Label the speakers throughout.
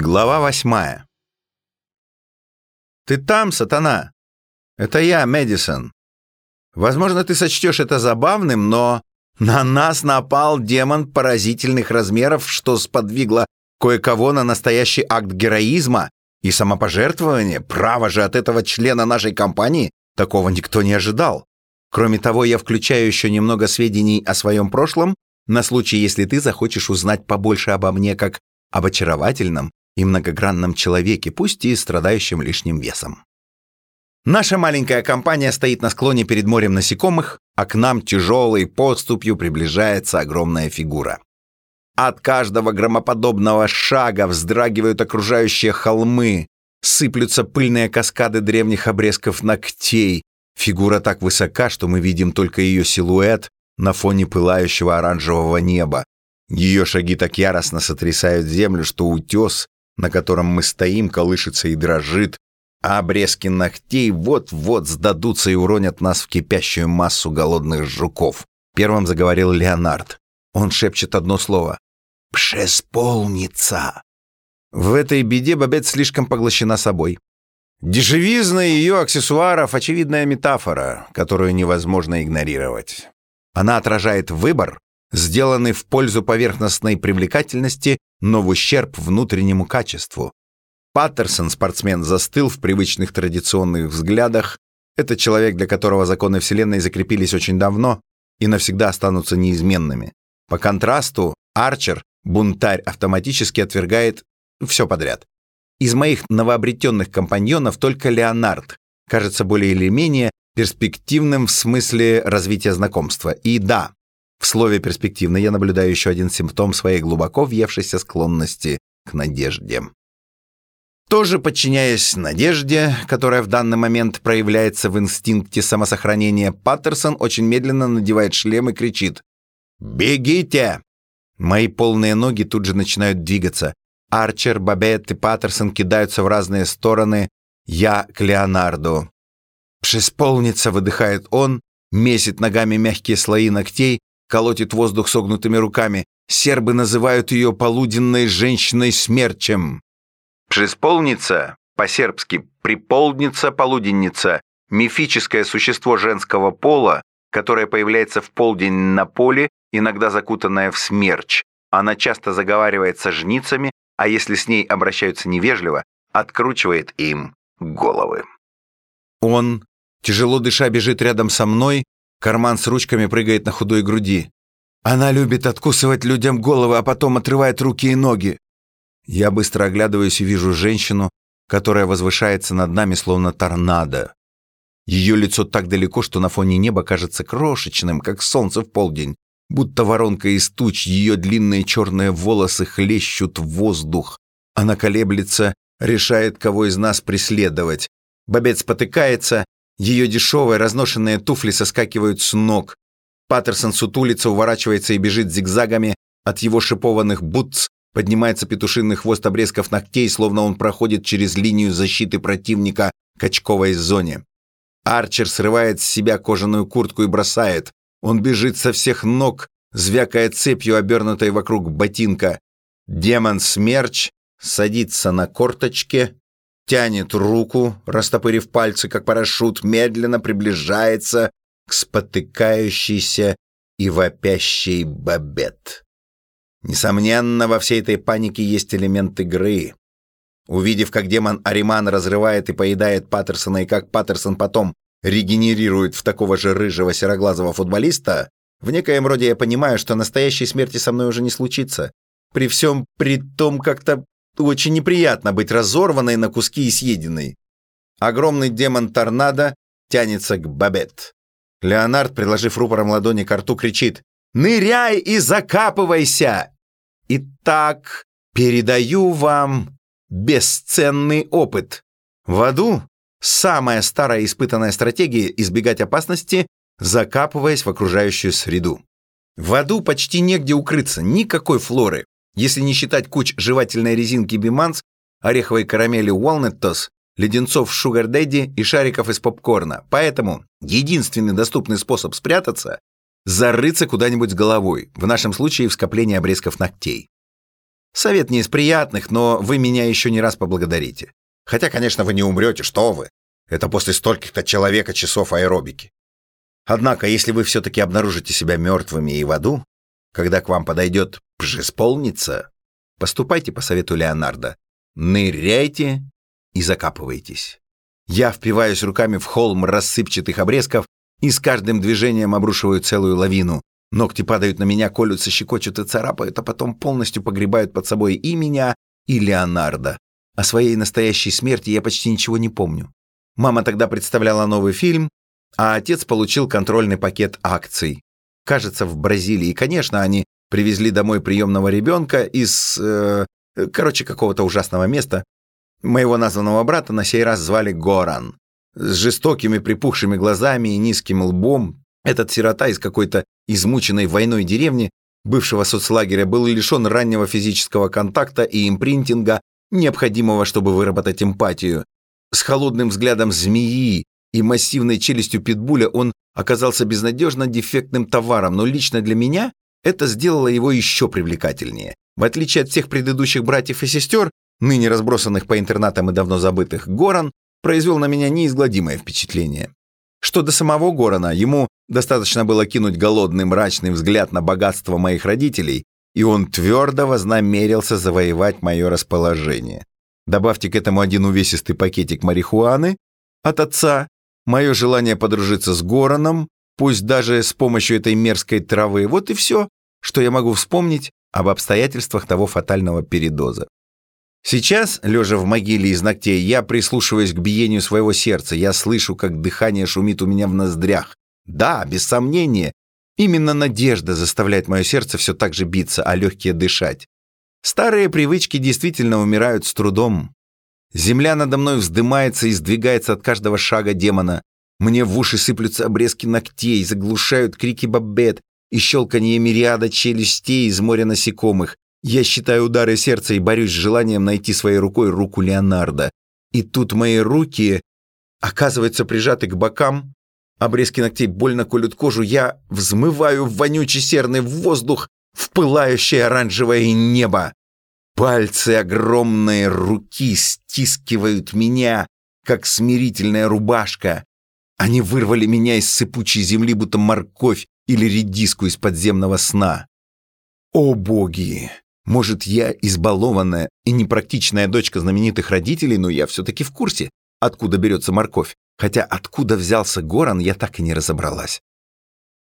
Speaker 1: Глава восьмая. «Ты там, сатана? Это я, Мэдисон. Возможно, ты сочтешь это забавным, но на нас напал демон поразительных размеров, что сподвигло кое-кого на настоящий акт героизма и самопожертвования. Право же от этого члена нашей компании такого никто не ожидал. Кроме того, я включаю еще немного сведений о своем прошлом на случай, если ты захочешь узнать побольше обо мне как об очаровательном и многогранном человеке, пусть и страдающем лишним весом. Наша маленькая компания стоит на склоне перед морем насекомых, а к нам тяжелой поступью приближается огромная фигура. От каждого громоподобного шага вздрагивают окружающие холмы, сыплются пыльные каскады древних обрезков ногтей. Фигура так высока, что мы видим только ее силуэт на фоне пылающего оранжевого неба. Ее шаги так яростно сотрясают землю, что утес на котором мы стоим, колышется и дрожит, а обрезки ногтей вот-вот сдадутся и уронят нас в кипящую массу голодных жуков. Первым заговорил Леонард. Он шепчет одно слово. «Пшесполница!» В этой беде Бабет слишком поглощена собой. Дешевизна ее аксессуаров — очевидная метафора, которую невозможно игнорировать. Она отражает выбор, сделанный в пользу поверхностной привлекательности но в ущерб внутреннему качеству. Паттерсон, спортсмен, застыл в привычных традиционных взглядах. Это человек, для которого законы Вселенной закрепились очень давно и навсегда останутся неизменными. По контрасту, Арчер, бунтарь, автоматически отвергает все подряд. Из моих новообретенных компаньонов только Леонард кажется более или менее перспективным в смысле развития знакомства. И да, в слове «перспективно» я наблюдаю еще один симптом своей глубоко въевшейся склонности к надежде. Тоже подчиняясь надежде, которая в данный момент проявляется в инстинкте самосохранения, Паттерсон очень медленно надевает шлем и кричит «Бегите!». Мои полные ноги тут же начинают двигаться. Арчер, Бабет и Паттерсон кидаются в разные стороны. Я к Леонарду. «Пшесполница!» — выдыхает он, месит ногами мягкие слои ногтей, колотит воздух согнутыми руками. Сербы называют ее полуденной женщиной-смерчем. Присполница, по-сербски приполдница, полуденница, мифическое существо женского пола, которое появляется в полдень на поле, иногда закутанное в смерч. Она часто заговаривает со жницами, а если с ней обращаются невежливо, откручивает им головы. Он, тяжело дыша, бежит рядом со мной, Карман с ручками прыгает на худой груди. Она любит откусывать людям головы, а потом отрывает руки и ноги. Я быстро оглядываюсь и вижу женщину, которая возвышается над нами словно торнадо. Ее лицо так далеко, что на фоне неба кажется крошечным, как солнце в полдень. Будто воронка из туч, ее длинные черные волосы хлещут в воздух. Она колеблется, решает, кого из нас преследовать. Бобец потыкается, ее дешевые разношенные туфли соскакивают с ног. Паттерсон сутулится, уворачивается и бежит зигзагами. От его шипованных бутс поднимается петушиный хвост обрезков ногтей, словно он проходит через линию защиты противника к очковой зоне. Арчер срывает с себя кожаную куртку и бросает. Он бежит со всех ног, звякая цепью, обернутой вокруг ботинка. Демон-смерч садится на корточке, тянет руку, растопырив пальцы, как парашют, медленно приближается к спотыкающейся и вопящей бабет. Несомненно, во всей этой панике есть элемент игры. Увидев, как демон Ариман разрывает и поедает Паттерсона, и как Паттерсон потом регенерирует в такого же рыжего сероглазого футболиста, в некоем роде я понимаю, что настоящей смерти со мной уже не случится. При всем при том как-то очень неприятно быть разорванной на куски и съеденной. Огромный демон торнадо тянется к Бабет. Леонард, приложив рупором ладони к рту, кричит «Ныряй и закапывайся!» Итак, передаю вам бесценный опыт. В аду самая старая испытанная стратегия избегать опасности, закапываясь в окружающую среду. В аду почти негде укрыться, никакой флоры. Если не считать куч жевательной резинки Биманс, ореховой карамели Walnut леденцов Sugar Daddy и шариков из попкорна. Поэтому единственный доступный способ спрятаться – зарыться куда-нибудь с головой, в нашем случае в скопление обрезков ногтей. Совет не из приятных, но вы меня еще не раз поблагодарите. Хотя, конечно, вы не умрете, что вы. Это после стольких-то человека часов аэробики. Однако, если вы все-таки обнаружите себя мертвыми и в аду, когда к вам подойдет пжесполница, поступайте по совету Леонардо. Ныряйте и закапывайтесь. Я впиваюсь руками в холм рассыпчатых обрезков и с каждым движением обрушиваю целую лавину. Ногти падают на меня, колются, щекочут и царапают, а потом полностью погребают под собой и меня, и Леонардо. О своей настоящей смерти я почти ничего не помню. Мама тогда представляла новый фильм, а отец получил контрольный пакет акций. Кажется, в Бразилии. Конечно, они привезли домой приемного ребенка из, э, короче, какого-то ужасного места. Моего названного брата на сей раз звали Горан. С жестокими припухшими глазами и низким лбом этот сирота из какой-то измученной войной деревни бывшего соцлагеря был лишен раннего физического контакта и импринтинга, необходимого, чтобы выработать эмпатию. С холодным взглядом змеи и массивной челюстью питбуля он оказался безнадежно дефектным товаром, но лично для меня это сделало его еще привлекательнее. В отличие от всех предыдущих братьев и сестер, ныне разбросанных по интернатам и давно забытых, Горан произвел на меня неизгладимое впечатление. Что до самого Горана, ему достаточно было кинуть голодный мрачный взгляд на богатство моих родителей, и он твердо вознамерился завоевать мое расположение. Добавьте к этому один увесистый пакетик марихуаны от отца, мое желание подружиться с Гораном, пусть даже с помощью этой мерзкой травы. Вот и все, что я могу вспомнить об обстоятельствах того фатального передоза. Сейчас, лежа в могиле из ногтей, я прислушиваюсь к биению своего сердца. Я слышу, как дыхание шумит у меня в ноздрях. Да, без сомнения, именно надежда заставляет мое сердце все так же биться, а легкие дышать. Старые привычки действительно умирают с трудом. Земля надо мной вздымается и сдвигается от каждого шага демона. Мне в уши сыплются обрезки ногтей, заглушают крики бабет и щелканье мириада челюстей из моря насекомых. Я считаю удары сердца и борюсь с желанием найти своей рукой руку Леонардо. И тут мои руки оказываются прижаты к бокам, обрезки ногтей больно колют кожу, я взмываю в вонючий серный воздух, в пылающее оранжевое небо. Пальцы огромной руки стискивают меня, как смирительная рубашка. Они вырвали меня из сыпучей земли, будто морковь или редиску из подземного сна. О боги! Может, я избалованная и непрактичная дочка знаменитых родителей, но я все-таки в курсе, откуда берется морковь. Хотя откуда взялся Горан, я так и не разобралась.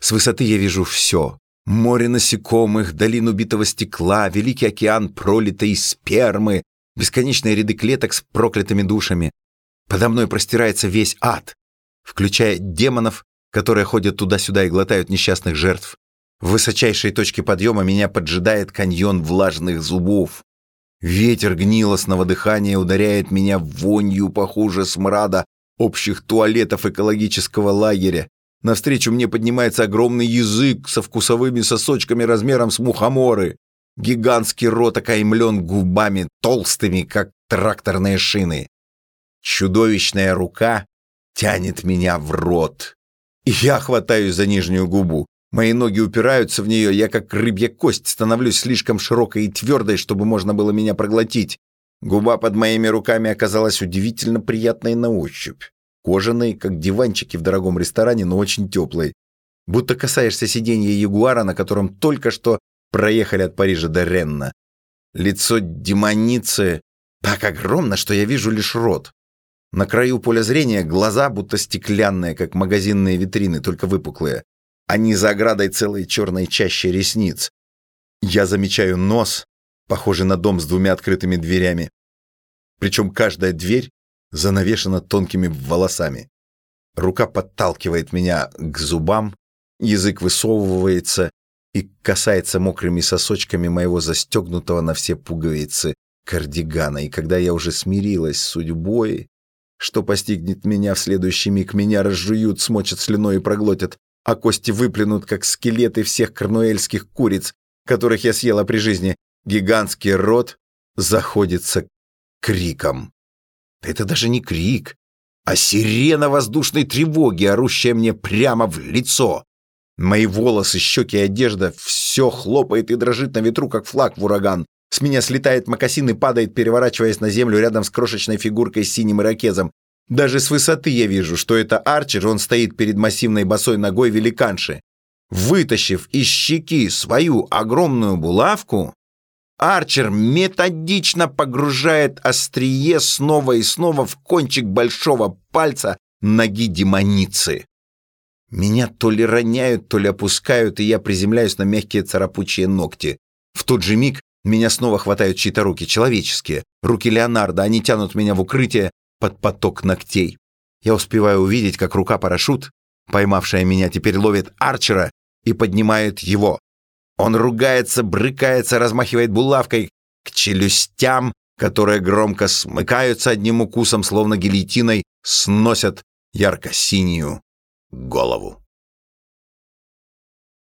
Speaker 1: С высоты я вижу все. Море насекомых, долину битого стекла, великий океан пролитой спермы, бесконечные ряды клеток с проклятыми душами. Подо мной простирается весь ад, включая демонов, которые ходят туда-сюда и глотают несчастных жертв. В высочайшей точке подъема меня поджидает каньон влажных зубов. Ветер гнилостного дыхания ударяет меня вонью похуже смрада общих туалетов экологического лагеря. Навстречу мне поднимается огромный язык со вкусовыми сосочками размером с мухоморы. Гигантский рот окаймлен губами толстыми, как тракторные шины. Чудовищная рука тянет меня в рот. И я хватаюсь за нижнюю губу. Мои ноги упираются в нее, я как рыбья кость становлюсь слишком широкой и твердой, чтобы можно было меня проглотить. Губа под моими руками оказалась удивительно приятной на ощупь. Кожаный, как диванчики в дорогом ресторане, но очень теплый. Будто касаешься сиденья ягуара, на котором только что проехали от Парижа до Ренна. Лицо демоницы так огромно, что я вижу лишь рот. На краю поля зрения глаза будто стеклянные, как магазинные витрины, только выпуклые. Они за оградой целой черной чаще ресниц. Я замечаю нос, похожий на дом с двумя открытыми дверями. Причем каждая дверь занавешена тонкими волосами. Рука подталкивает меня к зубам, язык высовывается и касается мокрыми сосочками моего застегнутого на все пуговицы кардигана. И когда я уже смирилась с судьбой, что постигнет меня в следующий миг, меня разжуют, смочат слюной и проглотят, а кости выплюнут, как скелеты всех корнуэльских куриц, которых я съела при жизни, гигантский рот заходится криком. Это даже не крик, а сирена воздушной тревоги, орущая мне прямо в лицо. Мои волосы, щеки и одежда — все хлопает и дрожит на ветру, как флаг в ураган. С меня слетает мокасин и падает, переворачиваясь на землю рядом с крошечной фигуркой с синим ирокезом. Даже с высоты я вижу, что это Арчер, он стоит перед массивной босой ногой великанши. Вытащив из щеки свою огромную булавку, Арчер методично погружает острие снова и снова в кончик большого пальца ноги демоницы. Меня то ли роняют, то ли опускают, и я приземляюсь на мягкие царапучие ногти. В тот же миг меня снова хватают чьи-то руки, человеческие. Руки Леонардо, они тянут меня в укрытие под поток ногтей. Я успеваю увидеть, как рука-парашют, поймавшая меня, теперь ловит Арчера и поднимает его. Он ругается, брыкается, размахивает булавкой к челюстям, которые громко смыкаются одним укусом, словно гильотиной, сносят ярко-синюю голову.